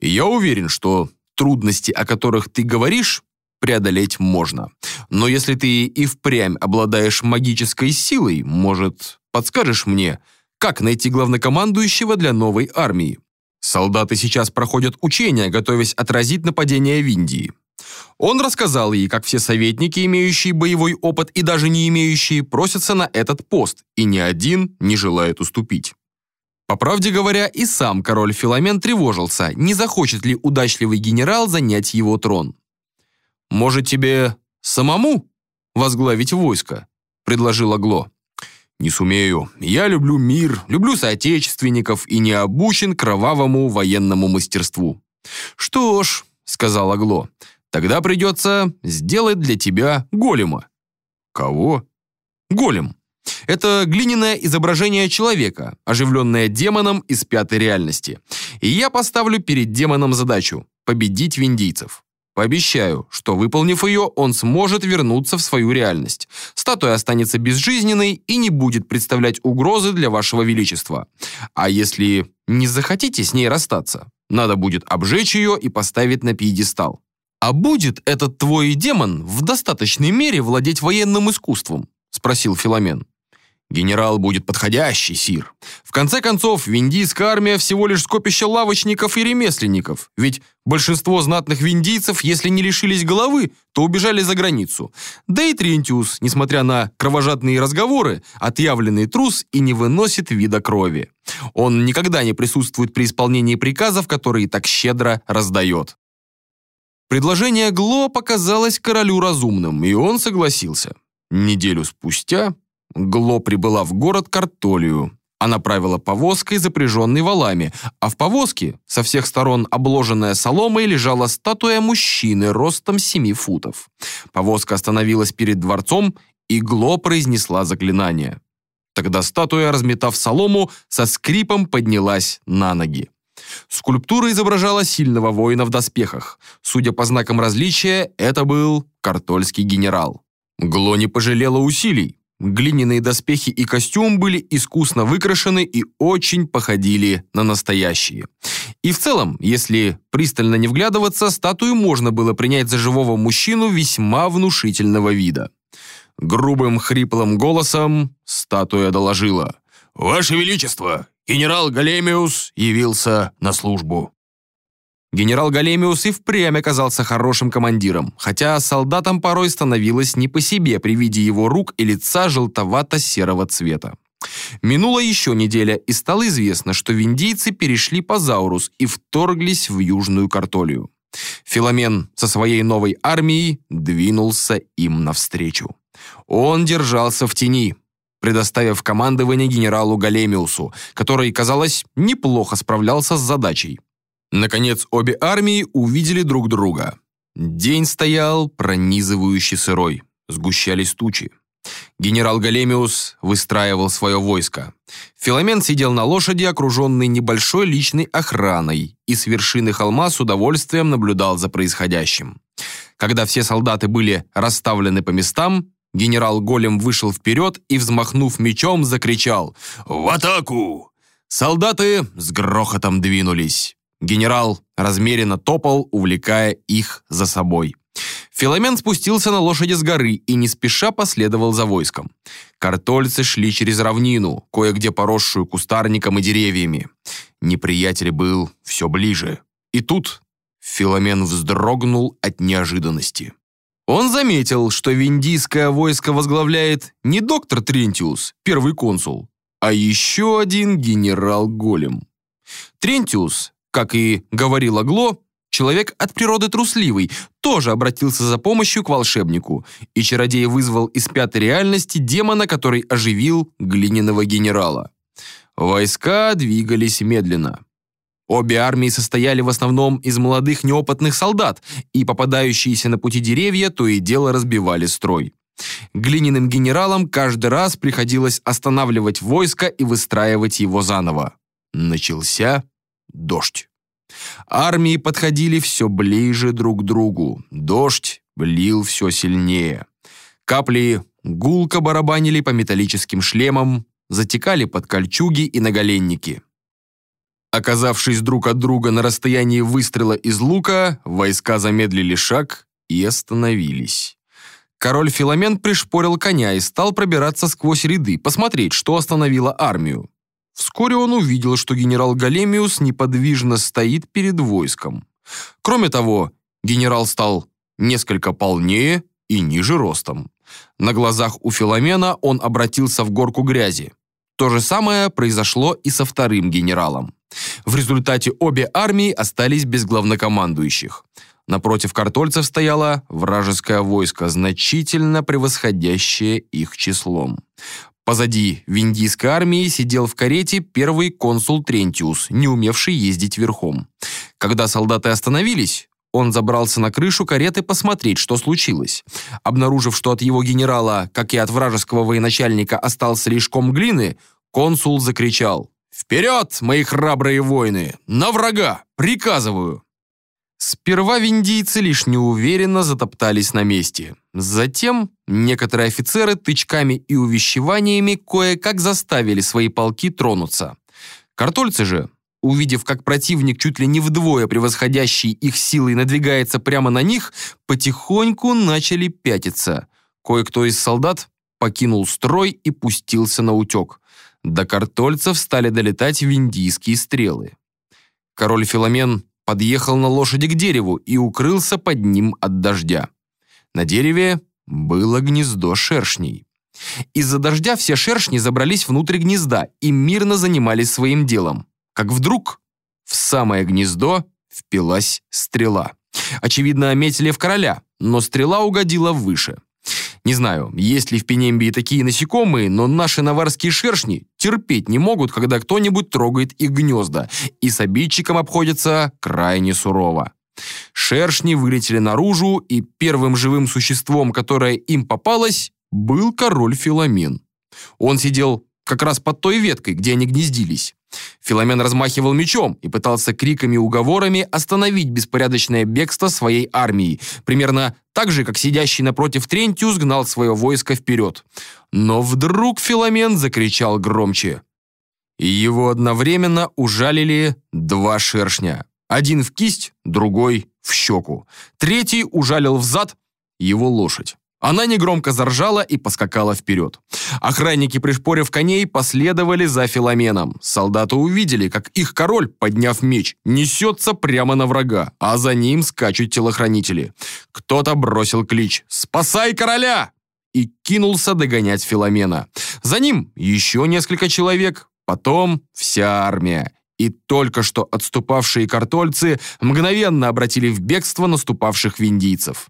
«Я уверен, что трудности, о которых ты говоришь, преодолеть можно. Но если ты и впрямь обладаешь магической силой, может, подскажешь мне, как найти главнокомандующего для новой армии. Солдаты сейчас проходят учения, готовясь отразить нападение в Индии. Он рассказал ей, как все советники, имеющие боевой опыт и даже не имеющие, просятся на этот пост, и ни один не желает уступить. По правде говоря, и сам король Филомен тревожился, не захочет ли удачливый генерал занять его трон. «Может, тебе самому возглавить войско?» – предложила Гло. Не сумею. Я люблю мир, люблю соотечественников и не обучен кровавому военному мастерству. Что ж, сказала Гло, тогда придется сделать для тебя голема. Кого? Голем. Это глиняное изображение человека, оживленное демоном из пятой реальности. И я поставлю перед демоном задачу – победить виндийцев. Пообещаю, что, выполнив ее, он сможет вернуться в свою реальность. Статуя останется безжизненной и не будет представлять угрозы для вашего величества. А если не захотите с ней расстаться, надо будет обжечь ее и поставить на пьедестал. А будет этот твой демон в достаточной мере владеть военным искусством? Спросил Филомен. Генерал будет подходящий, сир. В конце концов, виндийская армия всего лишь скопище лавочников и ремесленников. Ведь большинство знатных виндийцев, если не лишились головы, то убежали за границу. Да и Тринтиус, несмотря на кровожадные разговоры, отъявленный трус и не выносит вида крови. Он никогда не присутствует при исполнении приказов, которые так щедро раздает. Предложение Гло показалось королю разумным, и он согласился. Неделю спустя Гло прибыла в город Картолию Она правила повозкой, запряженной валами, а в повозке, со всех сторон обложенная соломой, лежала статуя мужчины ростом 7 футов. Повозка остановилась перед дворцом, и Гло произнесла заклинание. Тогда статуя, разметав солому, со скрипом поднялась на ноги. Скульптура изображала сильного воина в доспехах. Судя по знакам различия, это был картольский генерал. Гло не пожалела усилий. Глиняные доспехи и костюм были искусно выкрашены и очень походили на настоящие. И в целом, если пристально не вглядываться, статую можно было принять за живого мужчину весьма внушительного вида. Грубым хриплым голосом статуя доложила. «Ваше Величество, генерал Галемиус явился на службу». Генерал Галемиус и впрямь оказался хорошим командиром, хотя солдатам порой становилось не по себе при виде его рук и лица желтовато-серого цвета. Минула еще неделя, и стало известно, что виндийцы перешли по Заурус и вторглись в Южную Картолию. Филомен со своей новой армией двинулся им навстречу. Он держался в тени, предоставив командование генералу Галемиусу, который, казалось, неплохо справлялся с задачей. Наконец, обе армии увидели друг друга. День стоял пронизывающий сырой, сгущались тучи. Генерал Галемиус выстраивал свое войско. Филомен сидел на лошади, окруженный небольшой личной охраной, и с вершины холма с удовольствием наблюдал за происходящим. Когда все солдаты были расставлены по местам, Генерал Голем вышел вперед и, взмахнув мечом, закричал «В атаку!». Солдаты с грохотом двинулись. Генерал размеренно топал, увлекая их за собой. Филомен спустился на лошади с горы и не спеша последовал за войском. Картольцы шли через равнину, кое-где поросшую кустарником и деревьями. Неприятель был все ближе. И тут Филомен вздрогнул от неожиданности. Он заметил, что виндийское войско возглавляет не доктор Трентиус, первый консул, а еще один генерал Голем. Трентиус, как и говорил Агло, человек от природы трусливый, тоже обратился за помощью к волшебнику, и чародей вызвал из пятой реальности демона, который оживил глиняного генерала. Войска двигались медленно. Обе армии состояли в основном из молодых неопытных солдат, и попадающиеся на пути деревья то и дело разбивали строй. Глиняным генералам каждый раз приходилось останавливать войско и выстраивать его заново. Начался дождь. Армии подходили все ближе друг к другу. Дождь лил все сильнее. Капли гулко барабанили по металлическим шлемам, затекали под кольчуги и наголенники. Оказавшись друг от друга на расстоянии выстрела из лука, войска замедлили шаг и остановились. Король Филомен пришпорил коня и стал пробираться сквозь ряды, посмотреть, что остановило армию. Вскоре он увидел, что генерал Галемиус неподвижно стоит перед войском. Кроме того, генерал стал несколько полнее и ниже ростом. На глазах у Филомена он обратился в горку грязи. То же самое произошло и со вторым генералом. В результате обе армии остались без главнокомандующих. Напротив картольцев стояло вражеское войско, значительно превосходящее их числом. Позади виндийской армии сидел в карете первый консул Трентиус, не умевший ездить верхом. Когда солдаты остановились, он забрался на крышу кареты посмотреть, что случилось. Обнаружив, что от его генерала, как и от вражеского военачальника, остался лишь ком глины, консул закричал «Вперед, мои храбрые воины! На врага! Приказываю!» Сперва виндийцы лишь неуверенно затоптались на месте. Затем некоторые офицеры тычками и увещеваниями кое-как заставили свои полки тронуться. Картольцы же, увидев, как противник чуть ли не вдвое превосходящий их силой надвигается прямо на них, потихоньку начали пятиться. Кое-кто из солдат покинул строй и пустился на утек. До картольцев стали долетать виндийские стрелы. Король Филомен подъехал на лошади к дереву и укрылся под ним от дождя. На дереве было гнездо шершней. Из-за дождя все шершни забрались внутрь гнезда и мирно занимались своим делом. Как вдруг в самое гнездо впилась стрела. Очевидно, метили в короля, но стрела угодила выше. Не знаю, есть ли в Пенембии такие насекомые, но наши наварские шершни терпеть не могут, когда кто-нибудь трогает их гнезда, и с обидчиком обходятся крайне сурово. Шершни вылетели наружу, и первым живым существом, которое им попалось, был король Филомен. Он сидел как раз под той веткой, где они гнездились. Филомен размахивал мечом и пытался криками и уговорами остановить беспорядочное бегство своей армии, примерно так же, как сидящий напротив Трентиус гнал свое войско вперед. Но вдруг Филомен закричал громче. И его одновременно ужалили два шершня. Один в кисть, другой в щеку. Третий ужалил в зад его лошадь. Она негромко заржала и поскакала вперед. Охранники, пришпорив коней, последовали за Филоменом. Солдаты увидели, как их король, подняв меч, несется прямо на врага, а за ним скачут телохранители. Кто-то бросил клич «Спасай короля!» и кинулся догонять Филомена. За ним еще несколько человек, потом вся армия. И только что отступавшие картольцы мгновенно обратили в бегство наступавших виндийцев.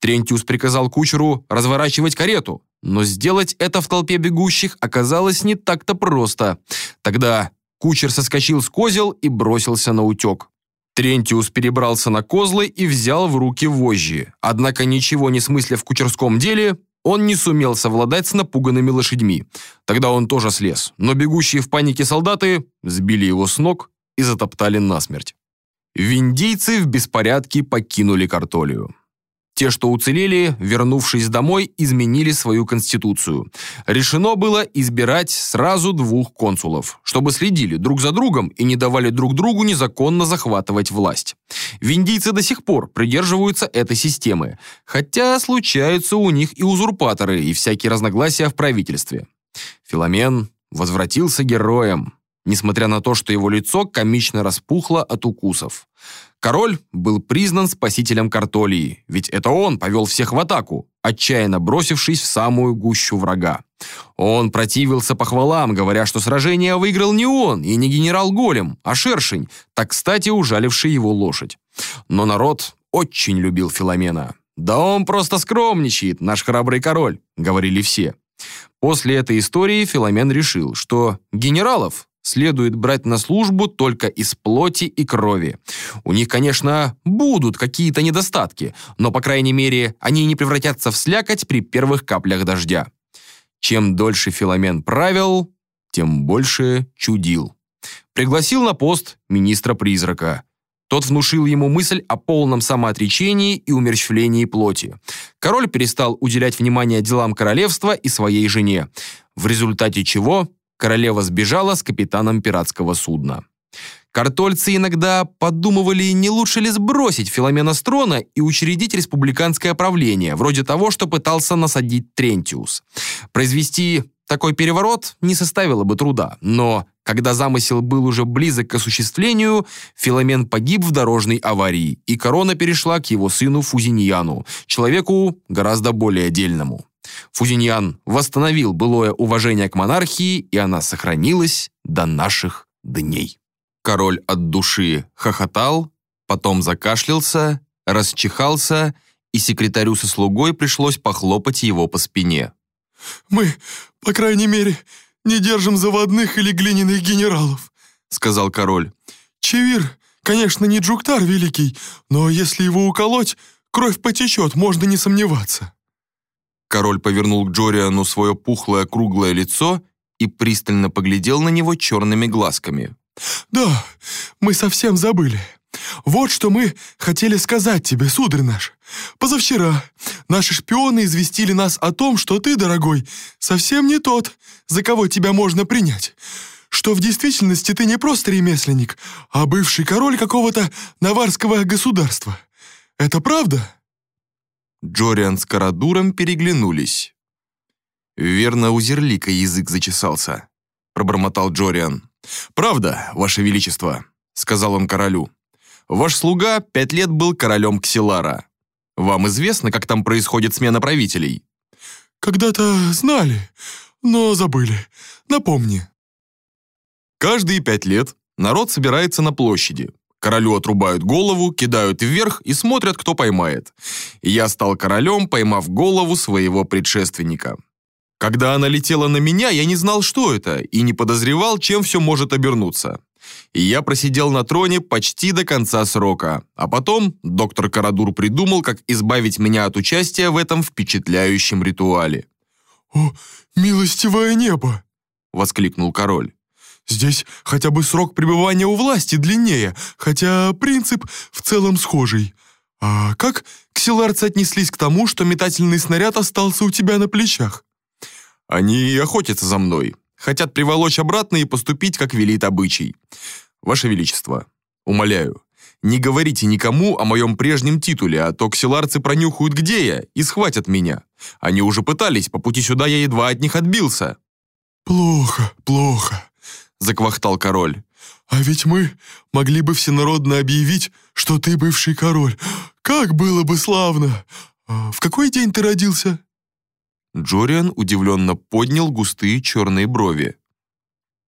Трентиус приказал кучеру разворачивать карету, но сделать это в толпе бегущих оказалось не так-то просто. Тогда кучер соскочил с козел и бросился на утек. Трентиус перебрался на козлы и взял в руки вожжи. Однако ничего не смысля в кучерском деле, он не сумел совладать с напуганными лошадьми. Тогда он тоже слез, но бегущие в панике солдаты сбили его с ног и затоптали насмерть. Виндийцы в беспорядке покинули Картолию. Те, что уцелели, вернувшись домой, изменили свою конституцию. Решено было избирать сразу двух консулов, чтобы следили друг за другом и не давали друг другу незаконно захватывать власть. Виндийцы до сих пор придерживаются этой системы, хотя случаются у них и узурпаторы, и всякие разногласия в правительстве. Филомен возвратился героем, несмотря на то, что его лицо комично распухло от укусов. Король был признан спасителем Картолии, ведь это он повел всех в атаку, отчаянно бросившись в самую гущу врага. Он противился похвалам, говоря, что сражение выиграл не он и не генерал Голем, а Шершень, так кстати ужаливший его лошадь. Но народ очень любил Филомена. «Да он просто скромничает, наш храбрый король», — говорили все. После этой истории Филомен решил, что генералов следует брать на службу только из плоти и крови. У них, конечно, будут какие-то недостатки, но, по крайней мере, они не превратятся в слякоть при первых каплях дождя. Чем дольше Филомен правил, тем больше чудил. Пригласил на пост министра-призрака. Тот внушил ему мысль о полном самоотречении и умерщвлении плоти. Король перестал уделять внимание делам королевства и своей жене, в результате чего королева сбежала с капитаном пиратского судна. Картольцы иногда подумывали, не лучше ли сбросить Филомена с трона и учредить республиканское правление, вроде того, что пытался насадить Трентиус. Произвести такой переворот не составило бы труда, но когда замысел был уже близок к осуществлению, Филомен погиб в дорожной аварии, и корона перешла к его сыну Фузиньяну, человеку гораздо более дельному. Фузиньян восстановил былое уважение к монархии, и она сохранилась до наших дней. Король от души хохотал, потом закашлялся, расчихался, и секретарю со слугой пришлось похлопать его по спине. «Мы, по крайней мере, не держим заводных или глиняных генералов», сказал король. «Чевир, конечно, не Джуктар великий, но если его уколоть, кровь потечет, можно не сомневаться». Король повернул к Джориану свое пухлое круглое лицо и пристально поглядел на него черными глазками. «Да, мы совсем забыли. Вот что мы хотели сказать тебе, сударь наш. Позавчера наши шпионы известили нас о том, что ты, дорогой, совсем не тот, за кого тебя можно принять. Что в действительности ты не просто ремесленник, а бывший король какого-то наварского государства. Это правда?» Джориан с Карадуром переглянулись. «Верно, у Зерлика язык зачесался», — пробормотал Джориан. «Правда, Ваше Величество», — сказал он королю. «Ваш слуга пять лет был королем Ксилара. Вам известно, как там происходит смена правителей?» «Когда-то знали, но забыли. Напомни». Каждые пять лет народ собирается на площади. Королю отрубают голову, кидают вверх и смотрят, кто поймает. Я стал королем, поймав голову своего предшественника. Когда она летела на меня, я не знал, что это, и не подозревал, чем все может обернуться. И я просидел на троне почти до конца срока. А потом доктор Карадур придумал, как избавить меня от участия в этом впечатляющем ритуале. «О, милостивое небо!» — воскликнул король. «Здесь хотя бы срок пребывания у власти длиннее, хотя принцип в целом схожий. А как ксиларцы отнеслись к тому, что метательный снаряд остался у тебя на плечах?» Они охотятся за мной, хотят приволочь обратно и поступить, как велит обычай. Ваше Величество, умоляю, не говорите никому о моем прежнем титуле, а то ксиларцы пронюхают, где я, и схватят меня. Они уже пытались, по пути сюда я едва от них отбился». «Плохо, плохо», — заквахтал король. «А ведь мы могли бы всенародно объявить, что ты бывший король. Как было бы славно! А в какой день ты родился?» Джориан удивленно поднял густые черные брови.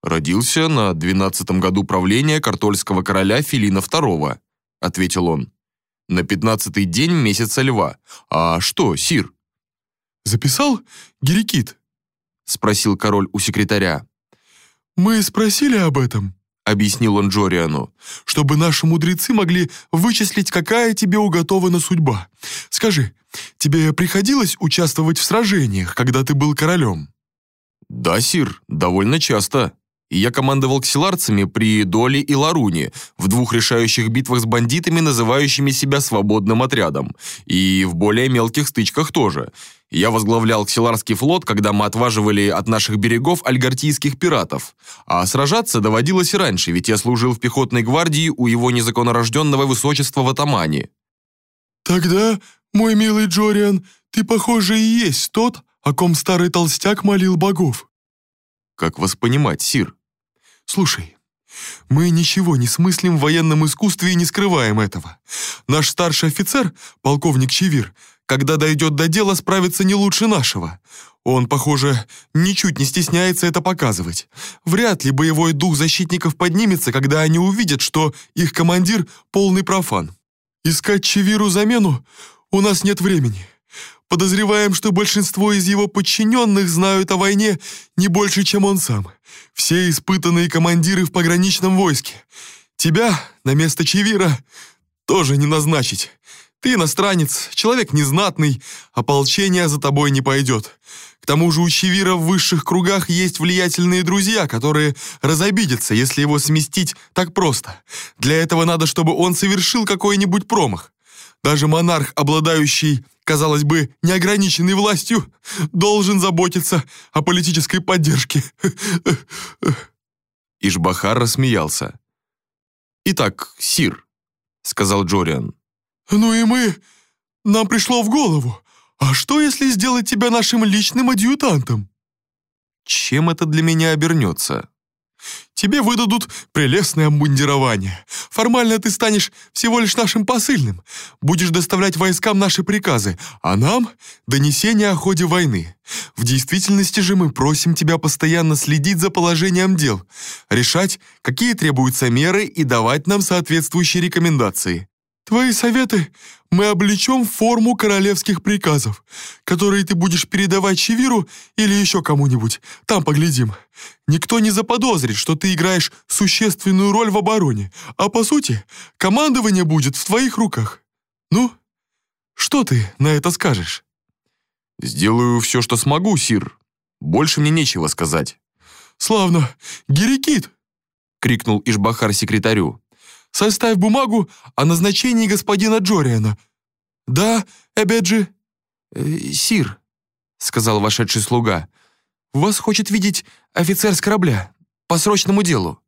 «Родился на двенадцатом году правления картольского короля Филина II», — ответил он. «На пятнадцатый день месяца льва. А что, сир?» «Записал Герикит?» — спросил король у секретаря. «Мы спросили об этом», — объяснил он Джориану, «чтобы наши мудрецы могли вычислить, какая тебе уготована судьба. Скажи, тебе приходилось участвовать в сражениях, когда ты был королем?» «Да, сир, довольно часто. И я командовал ксиларцами при Доле и Ларуне в двух решающих битвах с бандитами, называющими себя свободным отрядом, и в более мелких стычках тоже. Я возглавлял Ксиларский флот, когда мы отваживали от наших берегов альгартийских пиратов. А сражаться доводилось и раньше, ведь я служил в пехотной гвардии у его незаконнорожденного высочества в Атамане. «Тогда, мой милый Джориан, ты, похоже, и есть тот, о ком старый толстяк молил богов». «Как вас понимать, сир?» «Слушай, мы ничего не смыслим в военном искусстве и не скрываем этого. Наш старший офицер, полковник Чевир, когда дойдет до дела, справится не лучше нашего. Он, похоже, ничуть не стесняется это показывать. Вряд ли боевой дух защитников поднимется, когда они увидят, что их командир — полный профан. Искать Чевиру замену у нас нет времени. Подозреваем, что большинство из его подчиненных знают о войне не больше, чем он сам. Все испытанные командиры в пограничном войске. Тебя на место Чевира тоже не назначить. Ты иностранец, человек незнатный, ополчение за тобой не пойдет. К тому же у Чевира в высших кругах есть влиятельные друзья, которые разобидятся, если его сместить так просто. Для этого надо, чтобы он совершил какой-нибудь промах. Даже монарх, обладающий, казалось бы, неограниченной властью, должен заботиться о политической поддержке. Ишбахар рассмеялся. «Итак, сир», — сказал Джориан, «Ну и мы... Нам пришло в голову. А что, если сделать тебя нашим личным адъютантом?» «Чем это для меня обернется?» «Тебе выдадут прелестное обмундирование. Формально ты станешь всего лишь нашим посыльным. Будешь доставлять войскам наши приказы, а нам — донесение о ходе войны. В действительности же мы просим тебя постоянно следить за положением дел, решать, какие требуются меры и давать нам соответствующие рекомендации. Твои советы мы облечем в форму королевских приказов, которые ты будешь передавать Чевиру или еще кому-нибудь. Там поглядим. Никто не заподозрит, что ты играешь существенную роль в обороне, а по сути командование будет в твоих руках. Ну, что ты на это скажешь?» «Сделаю все, что смогу, Сир. Больше мне нечего сказать». «Славно! Герикит!» — крикнул Ишбахар секретарю. Составь бумагу о назначении господина Джориана. Да, Эбеджи?» э, «Сир», — сказал вошедший слуга, «вас хочет видеть офицер с корабля по срочному делу».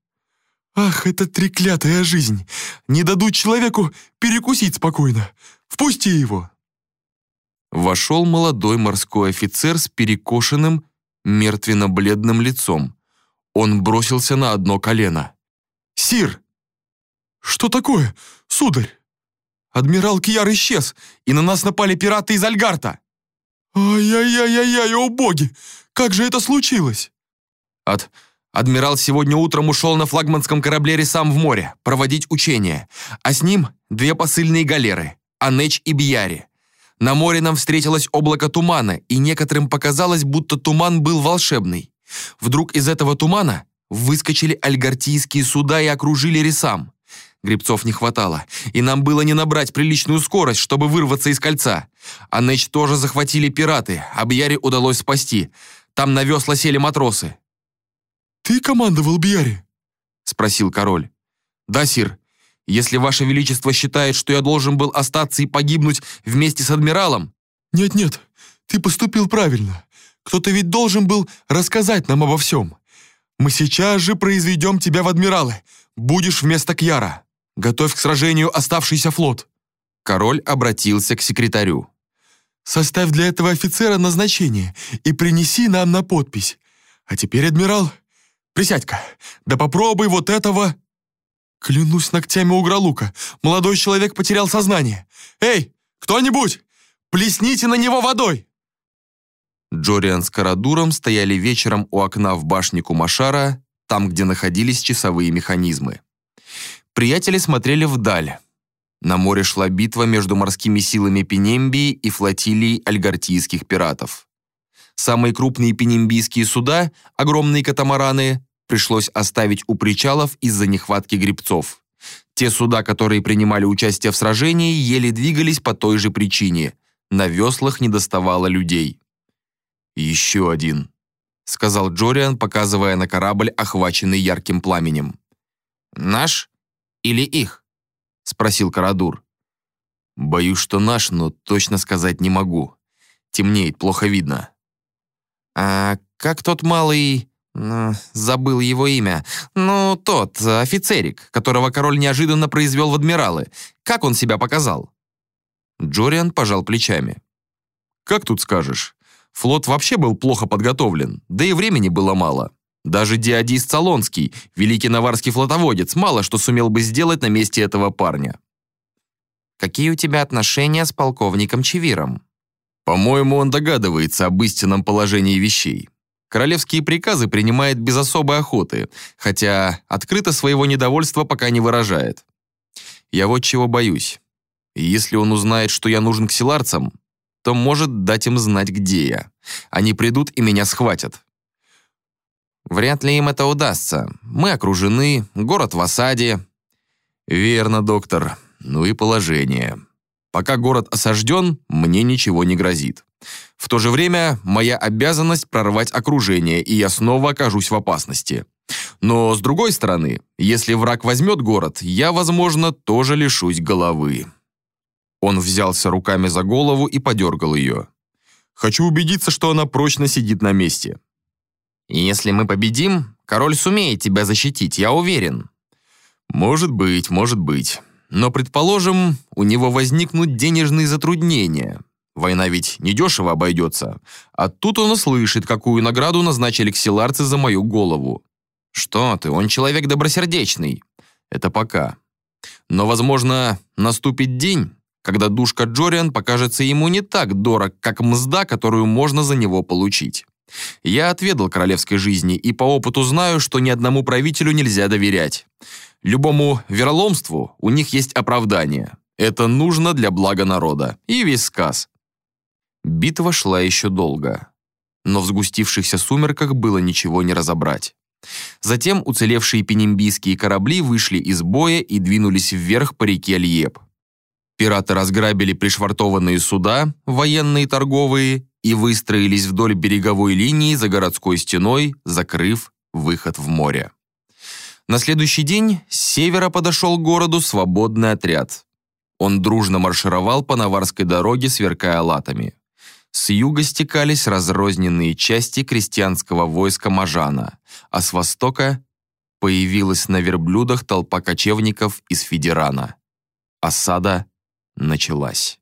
«Ах, это треклятая жизнь! Не дадут человеку перекусить спокойно! Впусти его!» Вошел молодой морской офицер с перекошенным, мертвенно-бледным лицом. Он бросился на одно колено. «Сир, «Что такое, сударь?» «Адмирал Кьяр исчез, и на нас напали пираты из Альгарта!» «Ай-яй-яй-яй, о боги! Как же это случилось?» «От Адмирал сегодня утром ушел на флагманском корабле «Ресам» в море проводить учения, а с ним две посыльные галеры – Анеч и Бьяри. На море нам встретилось облако тумана, и некоторым показалось, будто туман был волшебный. Вдруг из этого тумана выскочили альгартийские суда и окружили «Ресам». Гребцов не хватало, и нам было не набрать приличную скорость, чтобы вырваться из кольца. Анеч тоже захватили пираты, а Бьяри удалось спасти. Там на весла сели матросы. «Ты командовал Бьяри?» — спросил король. «Да, сир. Если ваше величество считает, что я должен был остаться и погибнуть вместе с адмиралом...» «Нет-нет, ты поступил правильно. Кто-то ведь должен был рассказать нам обо всем. Мы сейчас же произведем тебя в адмиралы. Будешь вместо Кьяра. Готовь к сражению оставшийся флот». Король обратился к секретарю. «Составь для этого офицера назначение и принеси нам на подпись. А теперь, адмирал, Присядь-ка, да попробуй вот этого...» Клянусь ногтями угролука, молодой человек потерял сознание. «Эй, кто-нибудь, плесните на него водой!» Джориан с Карадуром стояли вечером у окна в башне Кумашара, там, где находились часовые механизмы. Приятели смотрели вдаль. На море шла битва между морскими силами Пенембии и флотилией альгартийских пиратов. Самые крупные пенембийские суда, огромные катамараны, пришлось оставить у причалов из-за нехватки грибцов. Те суда, которые принимали участие в сражении, еле двигались по той же причине. На веслах не доставало людей. «Еще один», — сказал Джориан, показывая на корабль, охваченный ярким пламенем. «Наш или их?» — спросил Карадур. «Боюсь, что наш, но точно сказать не могу. Темнеет, плохо видно». «А как тот малый...» «Забыл его имя. Ну, тот, офицерик, которого король неожиданно произвел в адмиралы. Как он себя показал?» Джориан пожал плечами. «Как тут скажешь? Флот вообще был плохо подготовлен, да и времени было мало. Даже Диадис Цалонский, великий наварский флотоводец, мало что сумел бы сделать на месте этого парня». «Какие у тебя отношения с полковником Чевиром?» По-моему, он догадывается об истинном положении вещей. Королевские приказы принимает без особой охоты, хотя открыто своего недовольства пока не выражает. Я вот чего боюсь. Если он узнает, что я нужен к селарцам, то может дать им знать, где я. Они придут и меня схватят. Вряд ли им это удастся. Мы окружены, город в осаде. Верно, доктор. Ну и положение. Пока город осажден, мне ничего не грозит. В то же время моя обязанность прорвать окружение, и я снова окажусь в опасности. Но с другой стороны, если враг возьмет город, я, возможно, тоже лишусь головы. Он взялся руками за голову и подергал ее. Хочу убедиться, что она прочно сидит на месте. Если мы победим, король сумеет тебя защитить, я уверен. Может быть, может быть. Но, предположим, у него возникнут денежные затруднения. Война ведь недешево обойдется. А тут он услышит, какую награду назначили ксиларцы за мою голову. Что ты, он человек добросердечный. Это пока. Но, возможно, наступит день, когда душка Джориан покажется ему не так дорог, как мзда, которую можно за него получить. Я отведал королевской жизни и по опыту знаю, что ни одному правителю нельзя доверять. Любому вероломству у них есть оправдание. Это нужно для блага народа. И весь сказ. Битва шла еще долго. Но в сгустившихся сумерках было ничего не разобрать. Затем уцелевшие пенембийские корабли вышли из боя и двинулись вверх по реке Льеп. Пираты разграбили пришвартованные суда, военные и торговые, и выстроились вдоль береговой линии за городской стеной, закрыв выход в море. На следующий день с севера подошел к городу свободный отряд. Он дружно маршировал по Наварской дороге, сверкая латами. С юга стекались разрозненные части крестьянского войска Мажана, а с востока появилась на верблюдах толпа кочевников из Федерана. Осада началась.